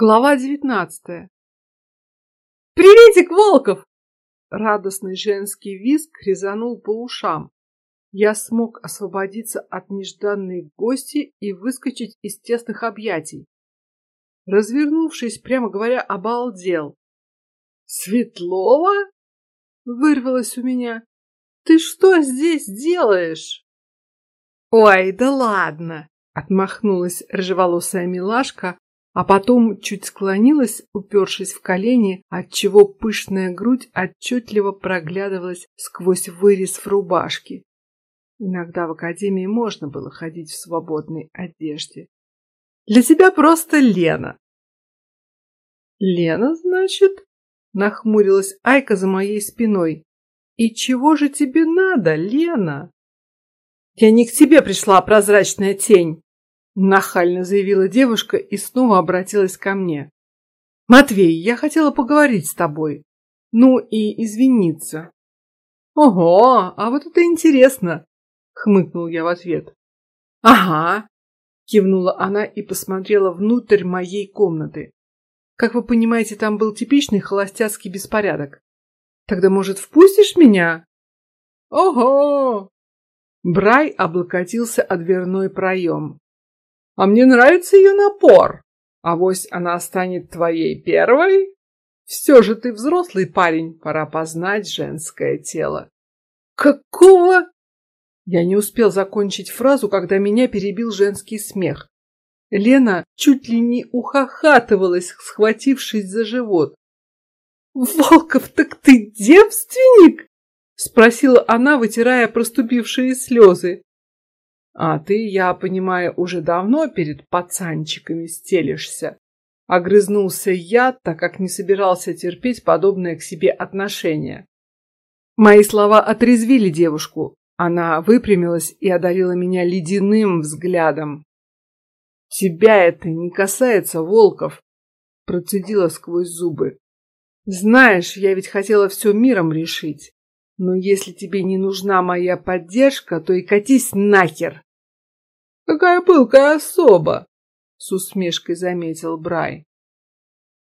Глава девятнадцатая. Приветик, Волков! Радостный женский визг резанул по ушам. Я смог освободиться от нежданной гости и выскочить из тесных объятий. Развернувшись, прямо говоря, обалдел. Светлова? Вырвалось у меня. Ты что здесь делаешь? Ой, да ладно! Отмахнулась рыжеволосая милашка, а потом чуть склонилась, упершись в колени, отчего пышная грудь отчетливо проглядывалась сквозь вырез в рубашке. Иногда в академии можно было ходить в свободной одежде. Для тебя просто Лена. Лена, значит? Нахмурилась Айка за моей спиной. И чего же тебе надо, Лена? Я не к тебе пришла, прозрачная тень. Нахально заявила девушка и снова обратилась ко мне. Матвей, я хотела поговорить с тобой. Ну и извиниться. Ого, а вот это интересно, хмыкнул я в ответ. Ага, кивнула она и посмотрела внутрь моей комнаты. Как вы понимаете, там был типичный холостяцкий беспорядок. Тогда, может, впустишь меня? Ого! Брай облокотился о дверной проем. А мне нравится ее напор. А вось она станет твоей первой. Все же ты взрослый парень, пора познать женское тело. Какого? Я не успел закончить фразу, когда меня перебил женский смех. Лена чуть ли не ухахатывалась, схватившись за живот. Волков, так ты девственник? спросила она, вытирая проступившие слезы. А ты, я понимаю, уже давно перед пацанчиками стелишься. Огрызнулся я, так как не собирался терпеть подобное к себе отношение. Мои слова отрезвили девушку. Она выпрямилась и одарила меня ледяным взглядом. Тебя это не касается, Волков, процедила сквозь зубы. Знаешь, я ведь хотела все миром решить. Но если тебе не нужна моя поддержка, то и катись нахер. Какая пылкая особа! С усмешкой заметил Брай.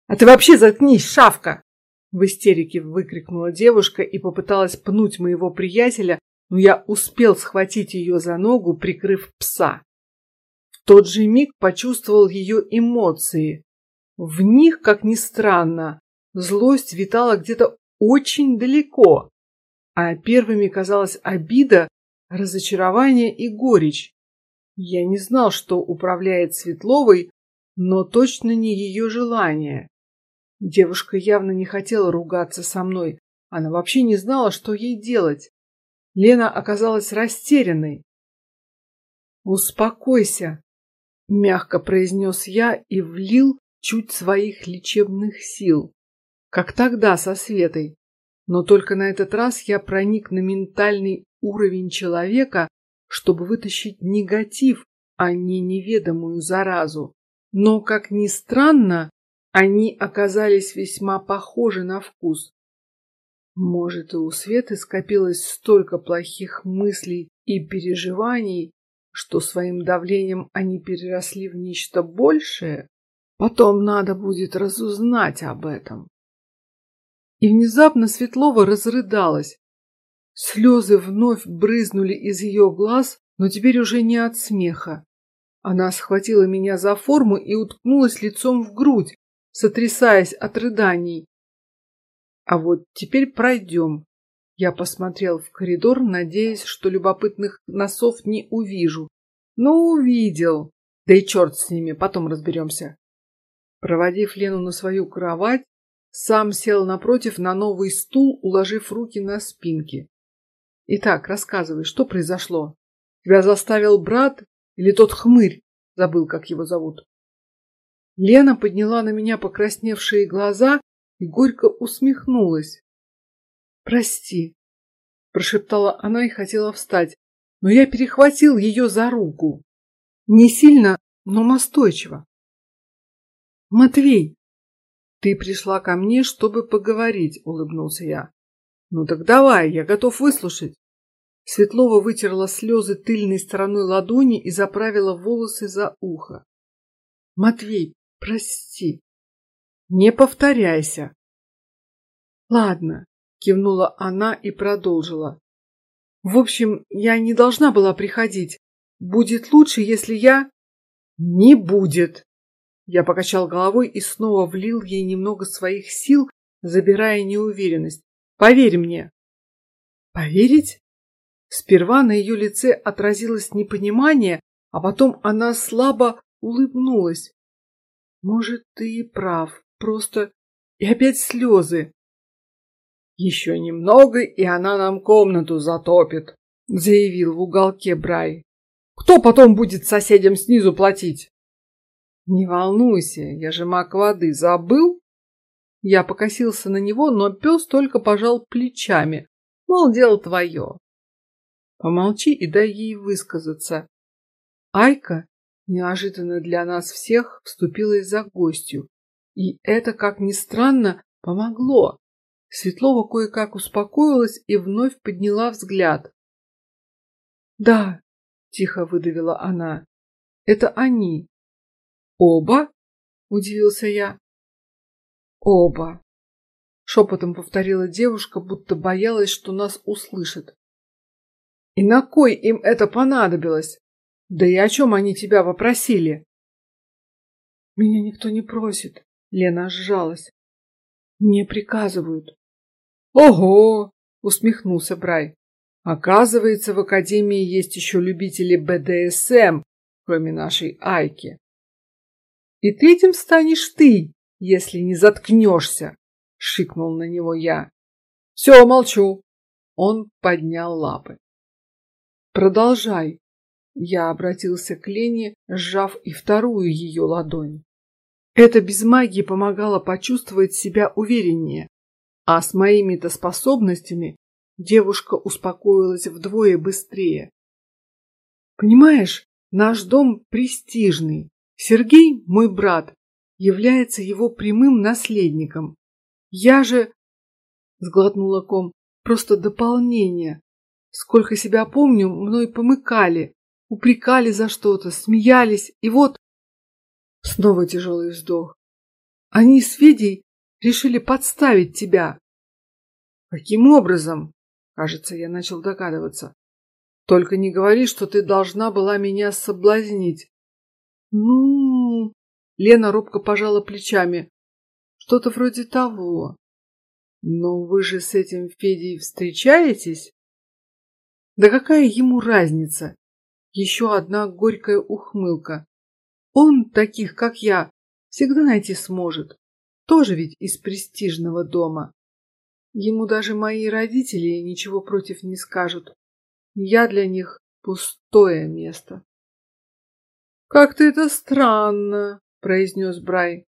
А ты вообще заткнись, шавка! В истерике выкрикнула девушка и попыталась пнуть моего приятеля, но я успел схватить ее за ногу, прикрыв пса. В тот же миг почувствовал ее эмоции. В них, как ни странно, злость витала где-то очень далеко, а первыми казалась обида, разочарование и горечь. Я не знал, что управляет Светловой, но точно не ее желание. Девушка явно не хотела ругаться со мной. Она вообще не знала, что ей делать. Лена оказалась растерянной. Успокойся, мягко произнес я и влил чуть своих лечебных сил, как тогда со Светой. Но только на этот раз я проник на ментальный уровень человека, чтобы вытащить негатив, а не неведомую заразу. Но, как ни странно, они оказались весьма похожи на вкус. Может, и у Светы скопилось столько плохих мыслей и переживаний, что своим давлением они переросли в нечто большее. Потом надо будет разузнать об этом. И внезапно Светлова разрыдалась, Слезы вновь брызнули из ее глаз, но теперь уже не от смеха. Она схватила меня за форму и уткнулась лицом в грудь, сотрясаясь от рыданий. А вот теперь пройдем. Я посмотрел в коридор, надеясь, что любопытных носов не увижу. Но увидел. Да и черт с ними, потом разберемся. Проводив Лену на свою кровать, сам сел напротив на новый стул, уложив руки на спинки. Итак, рассказывай, что произошло? Тебя заставил брат или тот хмырь? Забыл, как его зовут. Лена подняла на меня покрасневшие глаза и горько усмехнулась. Прости, прошептала она и хотела встать, но я перехватил ее за руку. Не сильно, но настойчиво. Матвей, ты пришла ко мне, чтобы поговорить, улыбнулся я. Ну так давай, я готов выслушать. Светлова вытерла слезы тыльной стороной ладони и заправила волосы за ухо. Матвей, прости, Не повторяйся. Ладно, кивнула она и продолжила. В общем, я не должна была приходить. Будет лучше, если я не будет. Я покачал головой и снова влил ей немного своих сил, забирая неуверенность. Поверь мне. Поверить? Сперва на ее лице отразилось непонимание, а потом она слабо улыбнулась. Может, ты и прав. Просто и опять слезы. Еще немного, и она нам комнату затопит, заявил в уголке Брай. Кто потом будет соседям снизу платить? Не волнуйся, я же маг воды, забыл? Я покосился на него, но пес только пожал плечами, мол, дело твое. Помолчи и дай ей высказаться. Айка неожиданно для нас всех вступилась за гостью, и это, как ни странно, помогло. Светлова кое-как успокоилась и вновь подняла взгляд. Да, тихо выдавила она. Это они. Оба? Удивился я. Оба. Шепотом повторила девушка, будто боялась, что нас услышат. И на кой им это понадобилось? Да и о чем они тебя попросили? Меня никто не просит. Лена сжалась. Мне приказывают. Ого! Усмехнулся Брай. Оказывается, в академии есть еще любители БДСМ, кроме нашей Айки. И третьим станешь ты, если не заткнешься, шикнул на него я. Все, молчу. Он поднял лапы. Продолжай. Я обратился к Лене, сжав и вторую ее ладонь. Это без магии помогало почувствовать себя увереннее, а с моими-то способностями девушка успокоилась вдвое быстрее. Понимаешь, наш дом престижный. Сергей, мой брат, является его прямым наследником. Я же, сглотнула ком, просто дополнение. Сколько себя помню, мной помыкали, упрекали за что-то, смеялись, и вот снова тяжелый вздох. Они с Федей решили подставить тебя. Каким образом? Кажется, я начал догадываться. Только не говори, что ты должна была меня соблазнить. Ну, Лена робко пожала плечами. Что-то вроде того. Но вы же с этим Федей встречаетесь? Да какая ему разница? Еще одна горькая ухмылка. Он таких, как я, всегда найти сможет. Тоже ведь из престижного дома. Ему даже мои родители ничего против не скажут. Я для них пустое место. Как-то это странно, произнес Брай.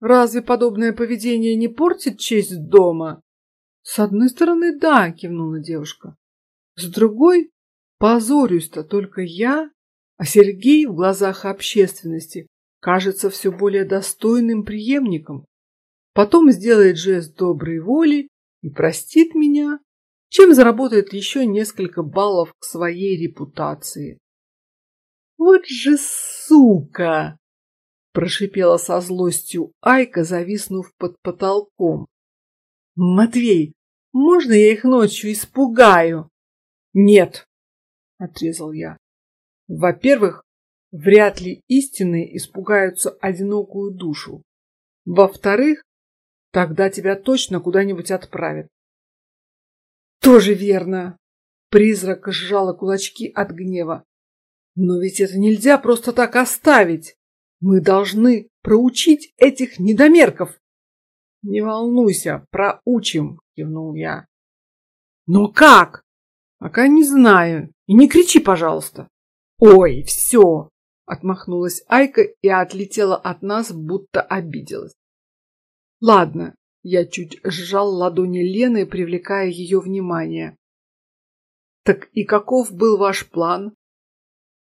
Разве подобное поведение не портит честь дома? С одной стороны, да, кивнула девушка. С другой, позорюсь-то только я, а Сергей в глазах общественности кажется все более достойным преемником. Потом сделает жест доброй воли и простит меня, чем заработает еще несколько баллов к своей репутации. Вот же сука! Прошипела со злостью Айка, зависнув под потолком. Матвей, можно я их ночью испугаю? Нет, отрезал я. Во-первых, вряд ли истинные испугаются одинокую душу. Во-вторых, Тогда тебя точно куда-нибудь отправят. Тоже верно. Призрак сжала кулачки от гнева. Но ведь это нельзя просто так оставить. Мы должны проучить этих недомерков. Не волнуйся, проучим, кивнул я. Но как? Пока не знаю. И не кричи, пожалуйста. Ой, все! Отмахнулась Айка и отлетела от нас, будто обиделась. Ладно, я чуть сжал ладони Лены, привлекая ее внимание. Так и каков был ваш план?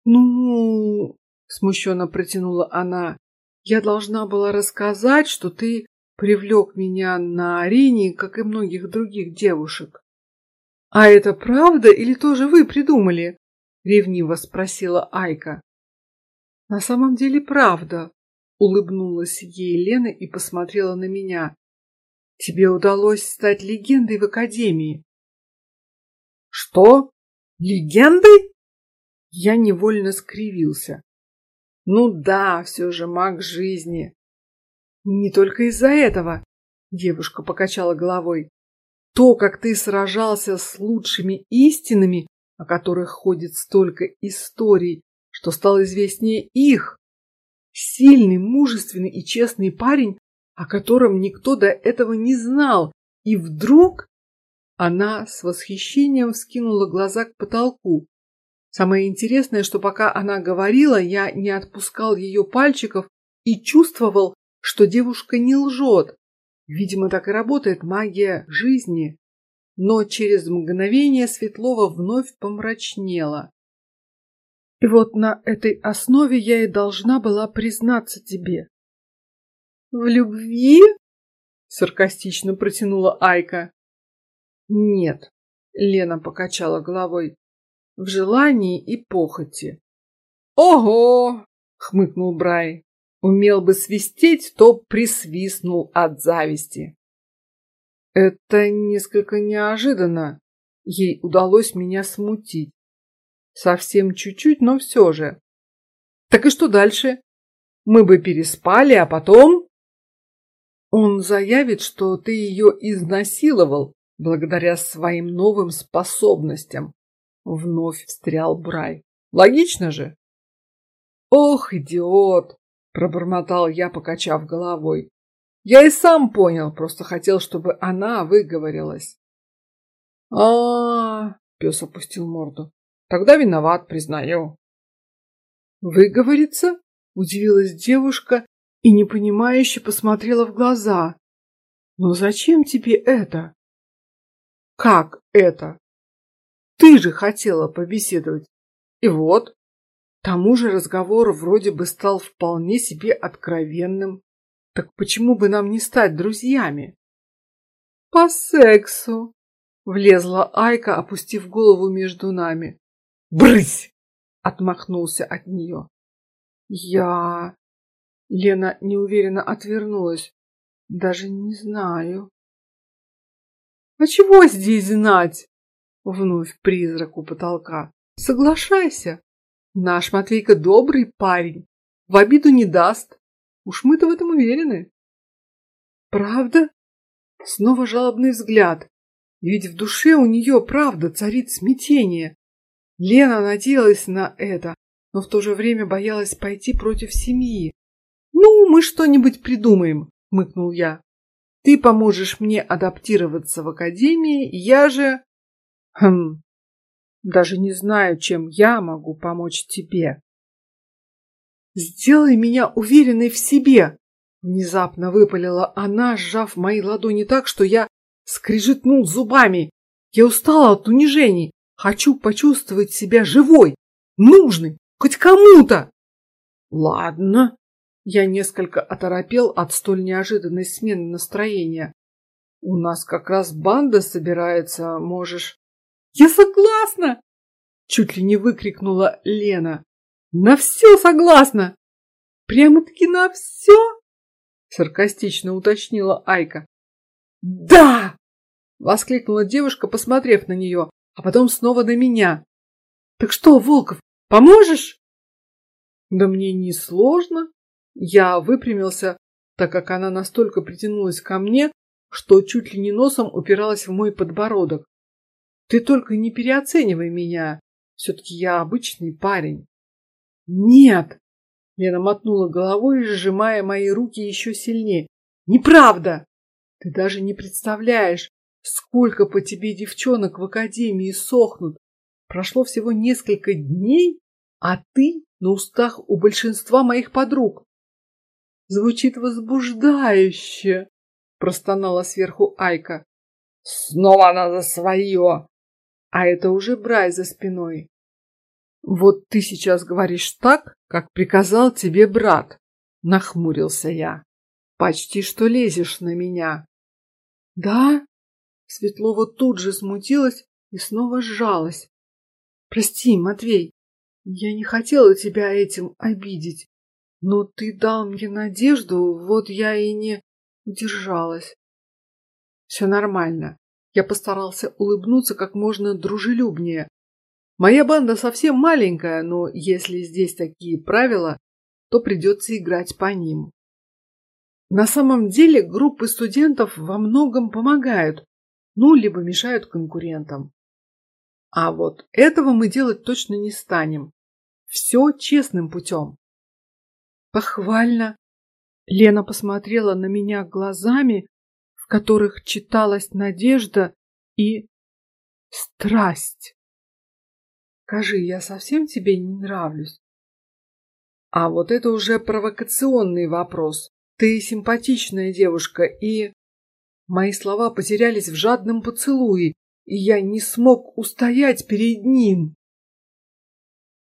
Ну, смущенно протянула она. Я должна была рассказать, что ты привлек меня на арене, как и многих других девушек. А это правда или тоже вы придумали? Ревниво спросила Айка. На самом деле правда. Улыбнулась ей Лена и посмотрела на меня. Тебе удалось стать легендой в академии. Что? Легендой? Я невольно скривился. Ну да, все же маг жизни. Не только из-за этого. Девушка покачала головой. То, как ты сражался с лучшими истинами, о которых ходит столько историй, что стал известнее их. Сильный, мужественный и честный парень, о котором никто до этого не знал, и вдруг она с восхищением вскинула глаза к потолку. Самое интересное, что пока она говорила, я не отпускал ее пальчиков и чувствовал, что девушка не лжет. Видимо, так и работает магия жизни. Но через мгновение Светлова вновь помрачнела. И вот на этой основе я и должна была признаться тебе. В любви? Саркастично протянула Айка. Нет, Лена покачала головой. В желании и похоти. Ого! хмыкнул Брай. Умел бы свистеть, то присвистнул от зависти. Это несколько неожиданно. Ей удалось меня смутить. Совсем чуть-чуть, но все же. Так и что дальше? Мы бы переспали, а потом? Он заявит, что ты ее изнасиловал благодаря своим новым способностям. Вновь встрял Брай. Логично же. Ох, идиот! Пробормотал я, покачав головой. Я и сам понял, просто хотел, чтобы она выговорилась. А, -а, -а пес опустил морду. Тогда виноват, признаю. Выговориться? Удивилась девушка и непонимающе посмотрела в глаза. Но зачем тебе это? Как это? Ты же хотела побеседовать. И вот, тому же разговор вроде бы стал вполне себе откровенным. Так почему бы нам не стать друзьями? По сексу, влезла Айка, опустив голову между нами. Брысь! Отмахнулся от нее. Я... Лена неуверенно отвернулась. Даже не знаю. А чего здесь знать? Вновь призрак у потолка. Соглашайся. Наш Матвейка добрый парень, в обиду не даст. Уж мы-то в этом уверены. Правда? Снова жалобный взгляд. Ведь в душе у нее правда царит смятение. Лена надеялась на это, но в то же время боялась пойти против семьи. Ну, мы что-нибудь придумаем, мыкнул я. Ты поможешь мне адаптироваться в академии, я же... Хм, даже не знаю, чем я могу помочь тебе. Сделай меня уверенной в себе, внезапно выпалила она, сжав мои ладони так, что я скрежетнул зубами. Я устала от унижений, хочу почувствовать себя живой, нужной, хоть кому-то. Ладно, я несколько оторопел от столь неожиданной смены настроения. У нас как раз банда собирается, можешь. Я согласна! Чуть ли не выкрикнула Лена. На все согласна! Прямо-таки на все? Саркастично уточнила Айка. Да! Воскликнула девушка, посмотрев на нее, а потом снова на меня. Так что, Волков, поможешь? Да мне не сложно, я выпрямился, так как она настолько притянулась ко мне, что чуть ли не носом упиралась в мой подбородок. Ты только не переоценивай меня. Все-таки я обычный парень. Нет. Лена мотнула головой, сжимая мои руки еще сильнее. Неправда. Ты даже не представляешь, сколько по тебе девчонок в академии сохнут. Прошло всего несколько дней, а ты на устах у большинства моих подруг. Звучит возбуждающе, простонала сверху Айка. Снова она за свое. А это уже Брай за спиной. Вот ты сейчас говоришь так, как приказал тебе брат. Нахмурился я. Почти что лезешь на меня. Да? Светлова тут же смутилась и снова сжалась. Прости, Матвей, я не хотела тебя этим обидеть. Но ты дал мне надежду, вот я и не удержалась. Все нормально. Я постарался улыбнуться как можно дружелюбнее. Моя банда совсем маленькая, но если здесь такие правила, то придется играть по ним. На самом деле группы студентов во многом помогают, ну либо мешают конкурентам. А вот этого мы делать точно не станем. Все честным путем. Похвально. Лена посмотрела на меня глазами, в которых читалась надежда и страсть. Скажи, я совсем тебе не нравлюсь? А вот это уже провокационный вопрос. Ты симпатичная девушка и... Мои слова потерялись в жадном поцелуе, и я не смог устоять перед ним.